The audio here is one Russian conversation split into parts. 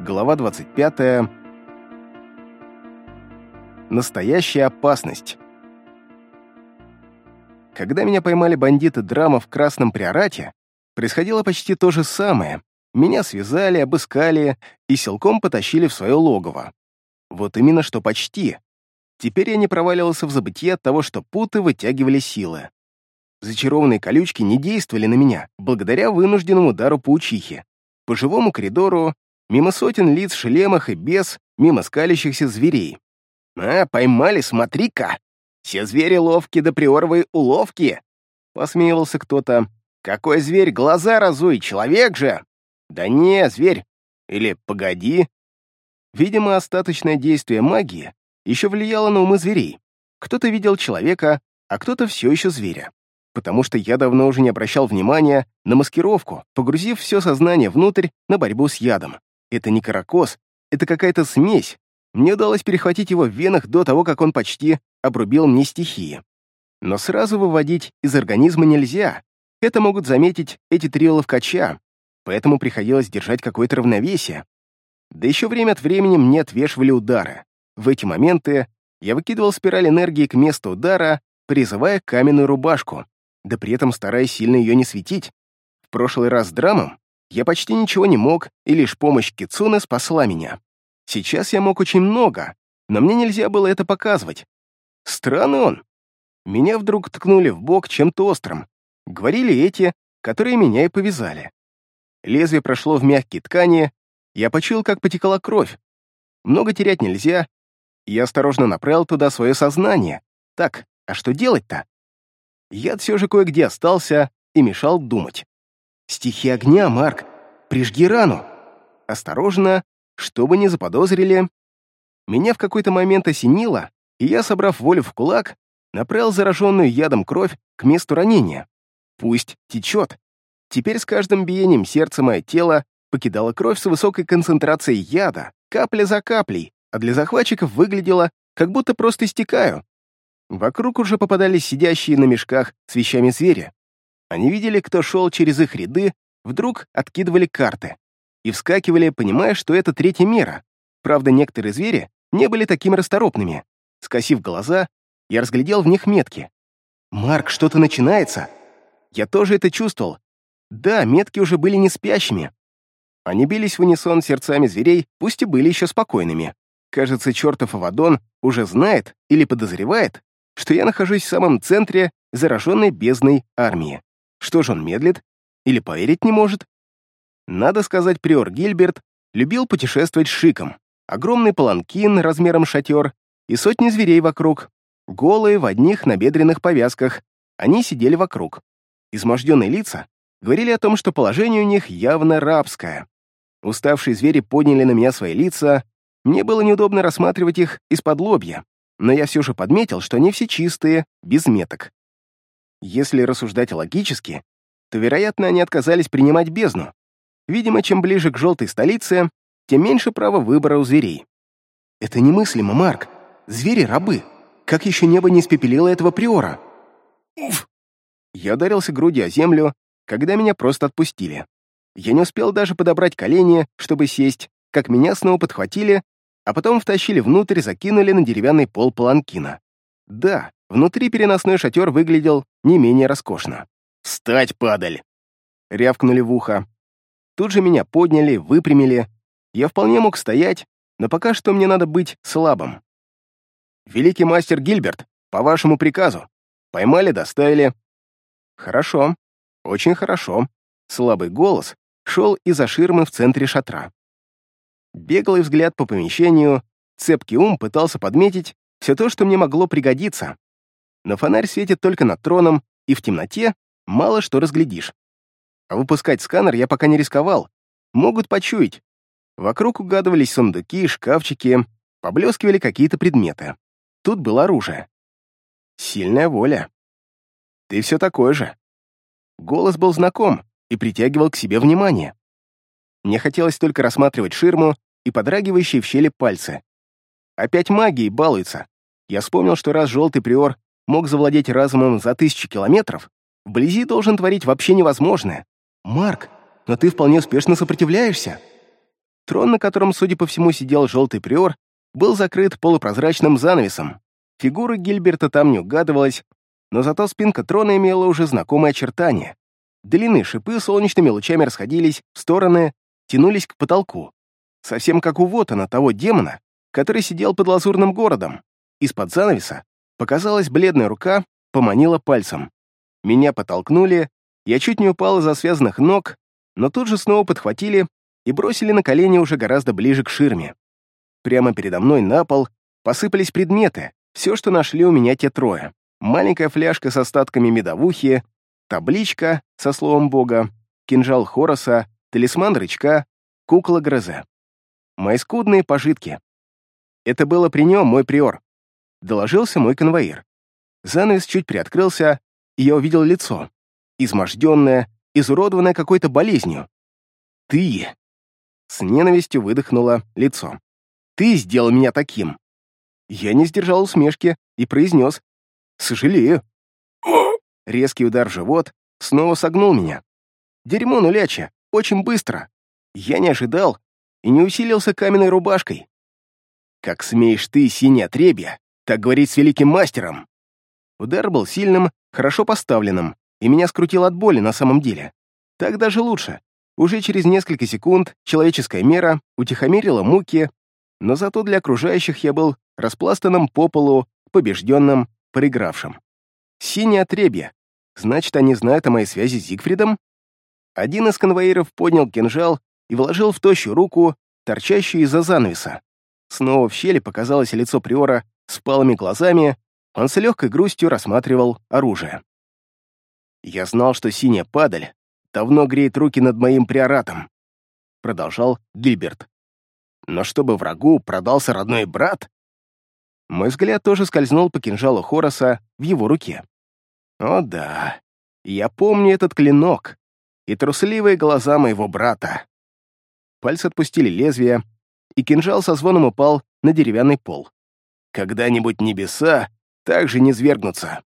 Глава 25. Настоящая опасность. Когда меня поймали бандиты драма в Красном Приорате, происходило почти то же самое. Меня связали, обыскали и силком потащили в свое логово. Вот именно что почти. Теперь я не проваливался в забытье от того, что путы вытягивали силы. Зачарованные колючки не действовали на меня, благодаря вынужденному удару паучихи. По живому коридору, мимо сотен лиц в шлемах и без, мимо скалящихся зверей. «А, поймали, смотри-ка! Все звери ловкие да приоровые уловки!» Посмеивался кто-то. «Какой зверь, глаза разуй, человек же!» «Да не, зверь! Или погоди!» Видимо, остаточное действие магии еще влияло на умы зверей. Кто-то видел человека, а кто-то все еще зверя. Потому что я давно уже не обращал внимания на маскировку, погрузив все сознание внутрь на борьбу с ядом. Это не каракос, это какая-то смесь. Мне удалось перехватить его в венах до того, как он почти обрубил мне стихии. Но сразу выводить из организма нельзя. Это могут заметить эти три ловкача, поэтому приходилось держать какое-то равновесие. Да еще время от времени мне отвешивали удары. В эти моменты я выкидывал спираль энергии к месту удара, призывая каменную рубашку, да при этом стараясь сильно ее не светить. В прошлый раз драмом я почти ничего не мог, и лишь помощь Кицуны спасла меня. Сейчас я мог очень много, но мне нельзя было это показывать. Странный он. Меня вдруг ткнули в бок чем-то острым. Говорили эти, которые меня и повязали. Лезвие прошло в мягкие ткани, я почуял, как потекла кровь. Много терять нельзя, я осторожно направил туда свое сознание. Так, а что делать-то? Яд все же кое-где остался и мешал думать. «Стихи огня, Марк! Прижги рану!» Осторожно, чтобы не заподозрили. Меня в какой-то момент осенило, и я, собрав волю в кулак, направил зараженную ядом кровь к месту ранения. Пусть течет. Теперь с каждым биением сердца мое тело покидало кровь с высокой концентрацией яда, капля за каплей, а для захватчиков выглядело, как будто просто истекаю. Вокруг уже попадались сидящие на мешках с вещами зверя. Они видели, кто шел через их ряды, вдруг откидывали карты и вскакивали, понимая, что это третья мера. Правда, некоторые звери не были такими расторопными. Скосив глаза, я разглядел в них метки. «Марк, что-то начинается!» Я тоже это чувствовал. Да, метки уже были не спящими. Они бились в унисон сердцами зверей, пусть и были еще спокойными. Кажется, чертов Авадон уже знает или подозревает, что я нахожусь в самом центре зараженной бездной армии. Что же он медлит? Или поверить не может? Надо сказать, приор Гильберт любил путешествовать шиком. Огромный паланкин размером шатер и сотни зверей вокруг. Голые в одних набедренных повязках. Они сидели вокруг. Изможденные лица говорили о том, что положение у них явно рабское. Уставшие звери подняли на меня свои лица, мне было неудобно рассматривать их из-под лобья, но я все же подметил, что они все чистые, без меток. Если рассуждать логически, то, вероятно, они отказались принимать бездну. Видимо, чем ближе к желтой столице, тем меньше права выбора у зверей. Это немыслимо, Марк. Звери — рабы. Как еще небо не испепелило этого приора? Уф! Я ударился грудью о землю, когда меня просто отпустили. Я не успел даже подобрать колени, чтобы сесть, как меня снова подхватили а потом втащили внутрь и закинули на деревянный пол паланкина. Да, внутри переносной шатер выглядел не менее роскошно. «Встать, падаль!» — рявкнули в ухо. Тут же меня подняли, выпрямили. Я вполне мог стоять, но пока что мне надо быть слабым. «Великий мастер Гильберт, по вашему приказу. Поймали, доставили». «Хорошо, очень хорошо». Слабый голос шел из-за ширмы в центре шатра. Беглый взгляд по помещению, цепкий ум пытался подметить все то, что мне могло пригодиться. Но фонарь светит только над троном, и в темноте мало что разглядишь. А выпускать сканер я пока не рисковал. Могут почуять. Вокруг угадывались сундуки, шкафчики, поблескивали какие-то предметы. Тут было оружие. Сильная воля. Ты все такой же. Голос был знаком и притягивал к себе внимание. Мне хотелось только рассматривать ширму и подрагивающие в щели пальцы. Опять магией балуется. Я вспомнил, что раз желтый приор мог завладеть разумом за тысячи километров, вблизи должен творить вообще невозможное. «Марк, но ты вполне успешно сопротивляешься». Трон, на котором, судя по всему, сидел желтый приор, был закрыт полупрозрачным занавесом. Фигура Гильберта там не угадывалась, но зато спинка трона имела уже знакомые очертания. Длинные шипы солнечными лучами расходились в стороны, тянулись к потолку. Совсем как у Вотана, того демона, который сидел под лазурным городом. Из-под занавеса показалась бледная рука, поманила пальцем. Меня подтолкнули, я чуть не упал из-за связанных ног, но тут же снова подхватили и бросили на колени уже гораздо ближе к ширме. Прямо передо мной на пол посыпались предметы, все, что нашли у меня те трое. Маленькая фляжка с остатками медовухи, табличка со словом Бога, кинжал Хороса, талисман рычка, кукла Грозе. Мои скудные пожитки. Это было при нем мой приор. Доложился мой конвоир. Занавес чуть приоткрылся, и я увидел лицо. Изможденное, изуродованное какой-то болезнью. «Ты!» С ненавистью выдохнуло лицо. «Ты сделал меня таким!» Я не сдержал усмешки и произнес «Сожалею». Резкий удар в живот снова согнул меня. Дерьмо нуляча, очень быстро. Я не ожидал и не усилился каменной рубашкой. «Как смеешь ты, синий отребья, так говорить с великим мастером!» Удар был сильным, хорошо поставленным, и меня скрутил от боли на самом деле. Так даже лучше. Уже через несколько секунд человеческая мера утихомирила муки, но зато для окружающих я был распластанным по полу, побежденным, проигравшим. Синее отребье. Значит, они знают о моей связи с Зигфридом? Один из конвоиров поднял кинжал и вложил в тощую руку, торчащую из-за занавеса. Снова в щели показалось лицо Приора с палыми глазами, он с легкой грустью рассматривал оружие. «Я знал, что синяя падаль давно греет руки над моим приоратом», продолжал Гильберт. «Но чтобы врагу продался родной брат, мой взгляд тоже скользнул по кинжалу Хороса в его руке. О да, я помню этот клинок и трусливые глаза моего брата. Пальцы отпустили лезвие, и кинжал со звоном упал на деревянный пол. Когда-нибудь небеса также не свергнутся.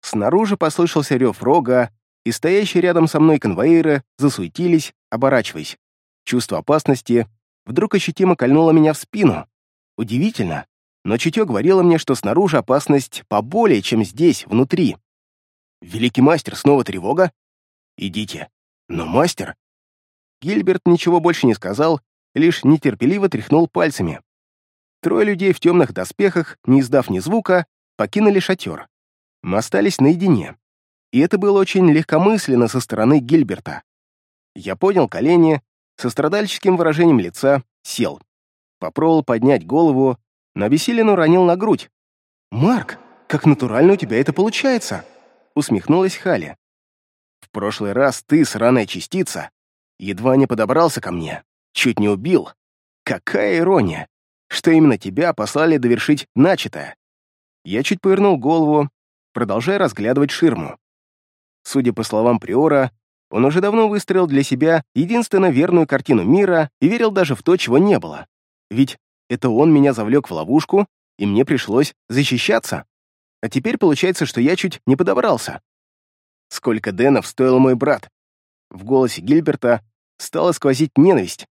Снаружи послышался рев рога, и стоящие рядом со мной конвоиры засуетились, оборачиваясь. Чувство опасности вдруг ощутимо кольнуло меня в спину. Удивительно, но чутье говорило мне, что снаружи опасность поболее, чем здесь, внутри. «Великий мастер, снова тревога?» «Идите». «Но мастер...» Гильберт ничего больше не сказал, лишь нетерпеливо тряхнул пальцами. Трое людей в темных доспехах, не издав ни звука, покинули шатер. Мы остались наедине. И это было очень легкомысленно со стороны Гильберта. Я поднял колени, со страдальческим выражением лица сел. Попробовал поднять голову, но обессиленно уронил на грудь. «Марк, как натурально у тебя это получается!» усмехнулась Халя. «В прошлый раз ты, сраная частица, едва не подобрался ко мне, чуть не убил. Какая ирония, что именно тебя послали довершить начатое!» Я чуть повернул голову, продолжая разглядывать ширму. Судя по словам Приора, он уже давно выстроил для себя единственно верную картину мира и верил даже в то, чего не было. Ведь это он меня завлек в ловушку, и мне пришлось защищаться. А теперь получается, что я чуть не подобрался. Сколько денов стоил мой брат? В голосе Гильберта стала сквозить ненависть.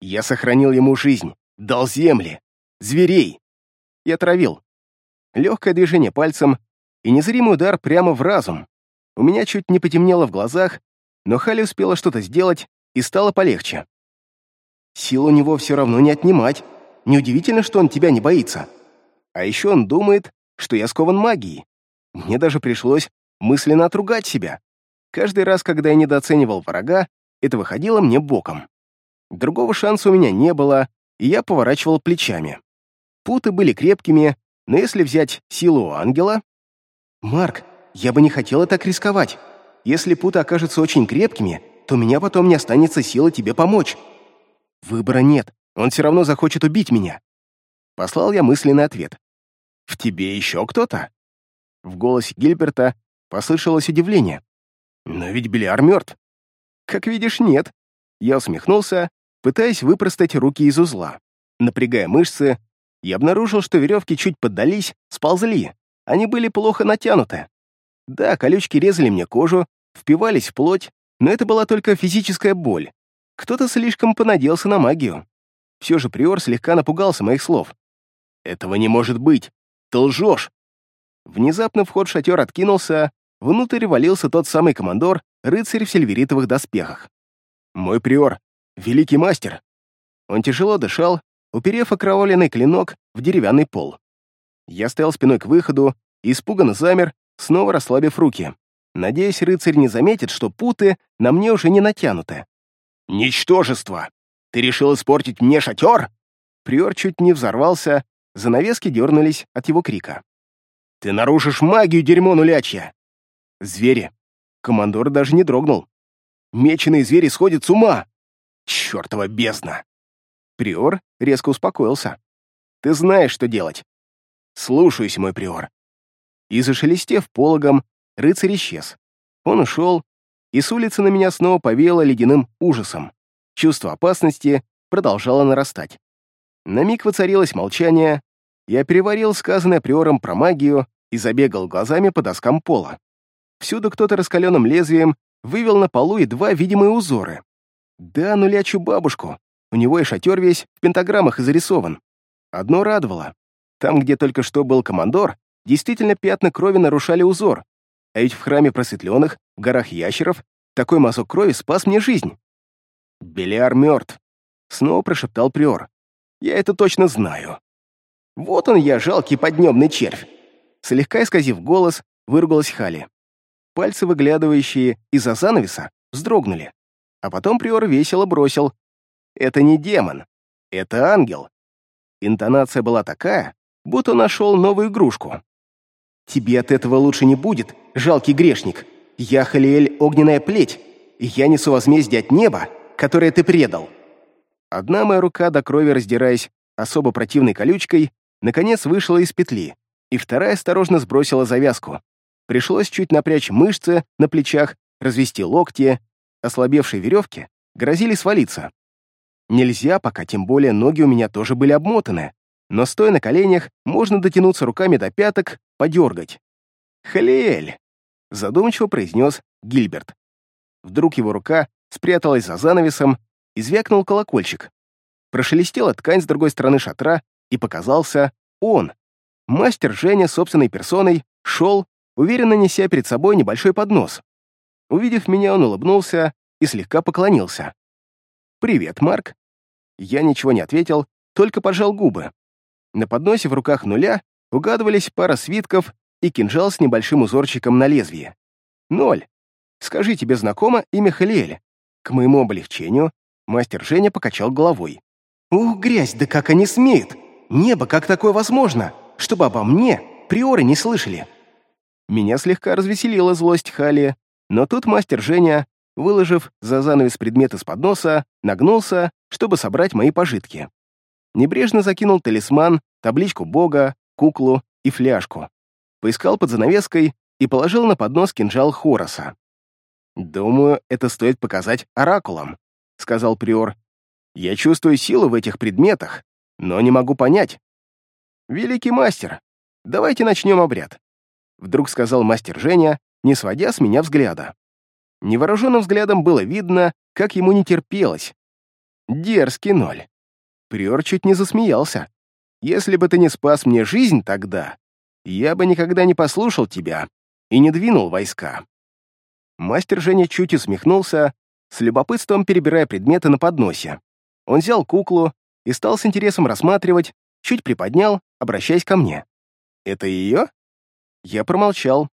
Я сохранил ему жизнь, дал земли, зверей. Я травил. Легкое движение пальцем и незримый удар прямо в разум. У меня чуть не потемнело в глазах, но Хали успела что-то сделать, и стало полегче. Сил у него все равно не отнимать. Неудивительно, что он тебя не боится. А еще он думает, что я скован магией. Мне даже пришлось мысленно отругать себя. Каждый раз, когда я недооценивал врага, это выходило мне боком. Другого шанса у меня не было, и я поворачивал плечами. Путы были крепкими, но если взять силу ангела... «Марк, я бы не хотела так рисковать. Если путы окажутся очень крепкими, то у меня потом не останется силы тебе помочь. Выбора нет. Он все равно захочет убить меня. Послал я мысленный ответ. «В тебе еще кто-то?» В голосе Гильберта послышалось удивление. «Но ведь Белиар мертв». «Как видишь, нет». Я усмехнулся, пытаясь выпростать руки из узла. Напрягая мышцы, я обнаружил, что веревки чуть поддались, сползли. Они были плохо натянуты. Да, колючки резали мне кожу, впивались в плоть, но это была только физическая боль. Кто-то слишком понадеялся на магию. Все же приор слегка напугался моих слов. «Этого не может быть! Ты лжешь!» Внезапно вход в шатер откинулся, внутрь валился тот самый командор, рыцарь в сильверитовых доспехах. «Мой приор, великий мастер!» Он тяжело дышал, уперев окровавленный клинок в деревянный пол. Я стоял спиной к выходу и испуганно замер, снова расслабив руки. Надеюсь, рыцарь не заметит, что путы на мне уже не натянуты. «Ничтожество! Ты решил испортить мне шатер?» Приор чуть не взорвался, занавески дернулись от его крика. «Ты нарушишь магию, дерьмо нулячья!» «Звери!» Командор даже не дрогнул. «Меченые звери сходят с ума!» «Чёртова бездна!» Приор резко успокоился. «Ты знаешь, что делать!» «Слушаюсь, мой приор!» И зашелестев пологом, рыцарь исчез. Он ушел, и с улицы на меня снова повеяло ледяным ужасом. Чувство опасности продолжало нарастать. На миг воцарилось молчание, я переварил сказанное приором про магию и забегал глазами по доскам пола. Всюду кто-то раскаленным лезвием вывел на полу едва видимые узоры. Да, нулячу бабушку. У него и шатер весь в пентаграммах и зарисован. Одно радовало. Там, где только что был командор, действительно пятна крови нарушали узор. А ведь в храме просветленных, в горах ящеров, такой мазок крови спас мне жизнь. «Белиар мертв», — снова прошептал приор. «Я это точно знаю». «Вот он я, жалкий поднебный червь!» Слегка исказив голос, выругалась Хали. Пальцы, выглядывающие из-за занавеса, вздрогнули. А потом Приор весело бросил. «Это не демон, это ангел». Интонация была такая, будто нашел новую игрушку. «Тебе от этого лучше не будет, жалкий грешник. Я Халиэль огненная плеть, и я несу возмездие от неба, которое ты предал». Одна моя рука, до крови раздираясь особо противной колючкой, наконец вышла из петли, и вторая осторожно сбросила завязку. Пришлось чуть напрячь мышцы на плечах, развести локти, ослабевшие веревки грозили свалиться. Нельзя, пока тем более ноги у меня тоже были обмотаны, но стоя на коленях, можно дотянуться руками до пяток, подергать. «Халиэль!» — задумчиво произнес Гильберт. Вдруг его рука спряталась за занавесом и звякнул колокольчик. Прошелестела ткань с другой стороны шатра, и показался он. Мастер Женя собственной персоной шел, уверенно неся перед собой небольшой поднос. Увидев меня, он улыбнулся и слегка поклонился. «Привет, Марк». Я ничего не ответил, только поджал губы. На подносе в руках нуля угадывались пара свитков и кинжал с небольшим узорчиком на лезвие. «Ноль. Скажи, тебе знакомо имя Халиэль?» К моему облегчению мастер Женя покачал головой. «Ух, грязь, да как они смеют! Небо, как такое возможно, чтобы обо мне приоры не слышали?» Меня слегка развеселила злость Хали, но тут мастер Женя, выложив за занавес предметы с подноса, нагнулся, чтобы собрать мои пожитки. Небрежно закинул талисман, табличку бога, куклу и фляжку. Поискал под занавеской и положил на поднос кинжал Хороса. «Думаю, это стоит показать оракулам», — сказал приор. «Я чувствую силу в этих предметах, но не могу понять». «Великий мастер, давайте начнем обряд», — вдруг сказал мастер Женя, не сводя с меня взгляда. Невооруженным взглядом было видно, как ему не терпелось. Дерзкий ноль. Приор чуть не засмеялся. «Если бы ты не спас мне жизнь тогда, я бы никогда не послушал тебя и не двинул войска». Мастер Женя чуть усмехнулся, с любопытством перебирая предметы на подносе. Он взял куклу и стал с интересом рассматривать, чуть приподнял, обращаясь ко мне. «Это ее?» Я промолчал.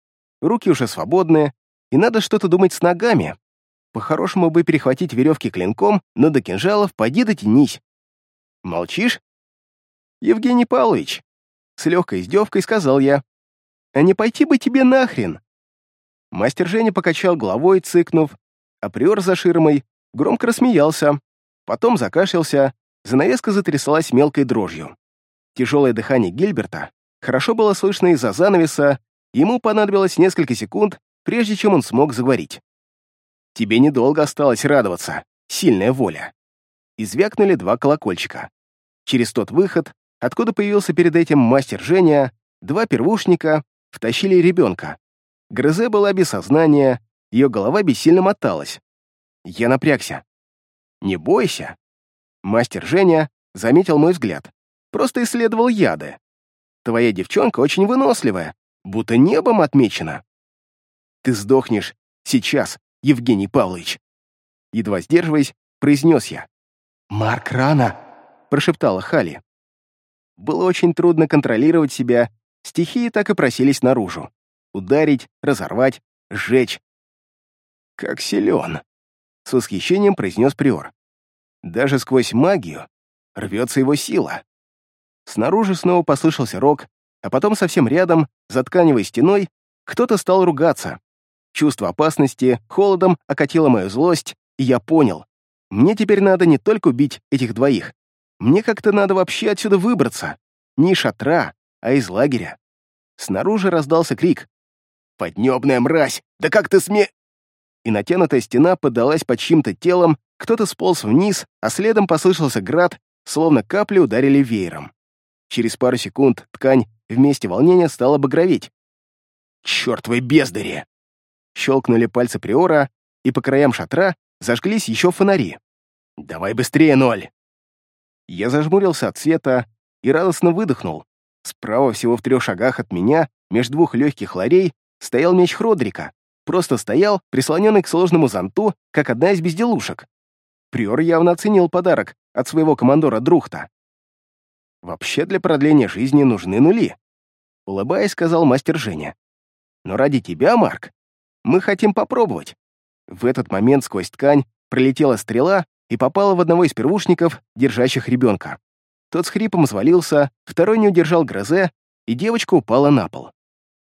Руки уже свободные, и надо что-то думать с ногами. По-хорошему бы перехватить веревки клинком, но до кинжалов поди дотянись. Молчишь? Евгений Павлович, с легкой издевкой сказал я. А не пойти бы тебе нахрен? Мастер Женя покачал головой, цыкнув, а приор за ширмой громко рассмеялся, потом закашлялся, занавеска затряслась мелкой дрожью. Тяжелое дыхание Гильберта хорошо было слышно из-за занавеса, ему понадобилось несколько секунд, прежде чем он смог заговорить. «Тебе недолго осталось радоваться, сильная воля». И звякнули два колокольчика. Через тот выход, откуда появился перед этим мастер Женя, два первушника втащили ребенка. Грозе была без сознания, ее голова бессильно моталась. Я напрягся. Не бойся. Мастер Женя заметил мой взгляд. Просто исследовал яды. Твоя девчонка очень выносливая, будто небом отмечена. Ты сдохнешь сейчас, Евгений Павлович. Едва сдерживаясь, произнес я. «Марк рано!» — прошептала Хали. Было очень трудно контролировать себя, стихии так и просились наружу. Ударить, разорвать, сжечь. «Как силен!» — с восхищением произнес Приор. «Даже сквозь магию рвется его сила». Снаружи снова послышался рок, а потом совсем рядом, за тканевой стеной, кто-то стал ругаться. Чувство опасности холодом окатило мою злость, и я понял. Мне теперь надо не только убить этих двоих. Мне как-то надо вообще отсюда выбраться. Не из шатра, а из лагеря. Снаружи раздался крик. «Поднебная мразь! Да как ты сме...» И натянутая стена поддалась под чьим-то телом, кто-то сполз вниз, а следом послышался град, словно капли ударили веером. Через пару секунд ткань вместе волнения стала багроветь. «Чёртовы бездари!» Щелкнули пальцы Приора, и по краям шатра зажглись еще фонари. «Давай быстрее, ноль!» Я зажмурился от света и радостно выдохнул. Справа, всего в трех шагах от меня, между двух легких ларей, стоял меч Хродрика. Просто стоял, прислоненный к сложному зонту, как одна из безделушек. Приор явно оценил подарок от своего командора Друхта. «Вообще для продления жизни нужны нули», — улыбаясь, сказал мастер Женя. «Но ради тебя, Марк, мы хотим попробовать». В этот момент сквозь ткань пролетела стрела и попала в одного из первушников, держащих ребенка. Тот с хрипом свалился, второй не удержал грозе, и девочка упала на пол.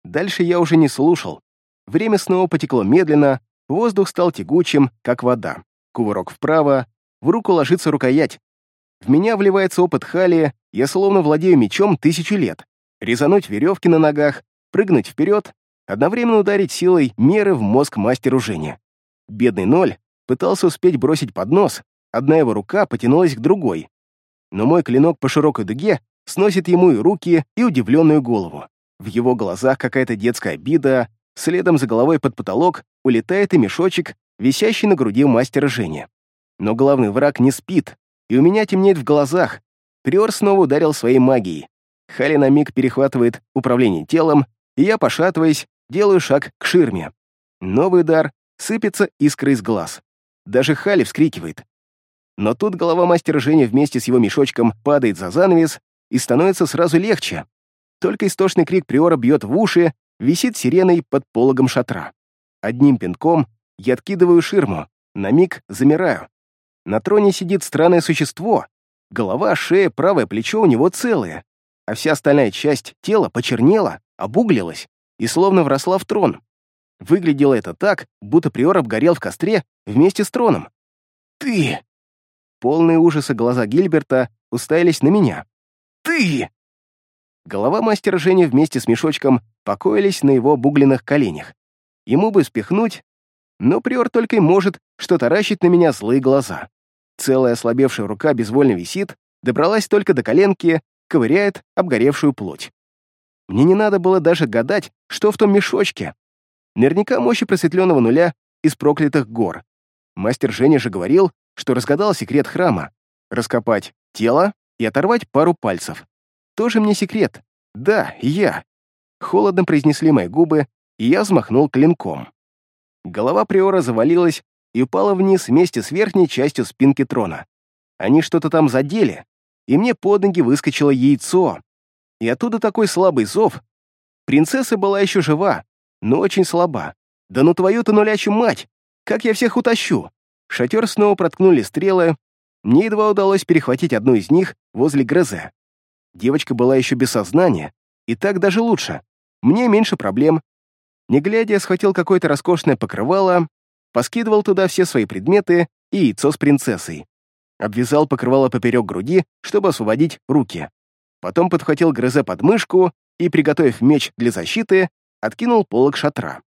Дальше я уже не слушал. Время снова потекло медленно, воздух стал тягучим, как вода. Кувырок вправо, в руку ложится рукоять. В меня вливается опыт Хали, я словно владею мечом тысячу лет. Резануть веревки на ногах, прыгнуть вперед, одновременно ударить силой меры в мозг мастеру Жене. Бедный ноль пытался успеть бросить под нос, одна его рука потянулась к другой. Но мой клинок по широкой дуге сносит ему и руки, и удивленную голову. В его глазах какая-то детская обида, следом за головой под потолок улетает и мешочек, висящий на груди мастера Жени. Но главный враг не спит, и у меня темнеет в глазах. Приор снова ударил своей магией. Хали на миг перехватывает управление телом, и я, пошатываясь, делаю шаг к ширме. Новый удар, сыпется искры из глаз. Даже Хали вскрикивает. Но тут голова мастера Жени вместе с его мешочком падает за занавес и становится сразу легче. Только истошный крик Приора бьет в уши, висит сиреной под пологом шатра. Одним пинком я откидываю ширму, на миг замираю. На троне сидит странное существо. Голова, шея, правое плечо у него целые, а вся остальная часть тела почернела, обуглилась и словно вросла в трон. Выглядело это так, будто приор обгорел в костре вместе с троном. «Ты!» Полные ужаса глаза Гильберта уставились на меня. «Ты!» Голова мастера Жени вместе с мешочком покоились на его бугленных коленях. Ему бы спихнуть, но приор только и может что таращить на меня злые глаза. Целая ослабевшая рука безвольно висит, добралась только до коленки, ковыряет обгоревшую плоть. Мне не надо было даже гадать, что в том мешочке. Наверняка мощи просветленного нуля из проклятых гор. Мастер Женя же говорил, что разгадал секрет храма. Раскопать тело и оторвать пару пальцев. Тоже мне секрет. Да, я. Холодно произнесли мои губы, и я взмахнул клинком. Голова Приора завалилась и упала вниз вместе с верхней частью спинки трона. Они что-то там задели, и мне под ноги выскочило яйцо. И оттуда такой слабый зов. Принцесса была еще жива, но очень слаба. Да ну твою-то нулячью мать! Как я всех утащу? Шатер снова проткнули стрелы. Мне едва удалось перехватить одну из них возле Грозе. Девочка была еще без сознания, и так даже лучше. Мне меньше проблем. Не глядя, схватил какое-то роскошное покрывало, поскидывал туда все свои предметы и яйцо с принцессой. Обвязал покрывало поперек груди, чтобы освободить руки. Потом подхватил Грозе под мышку и, приготовив меч для защиты, откинул полог шатра.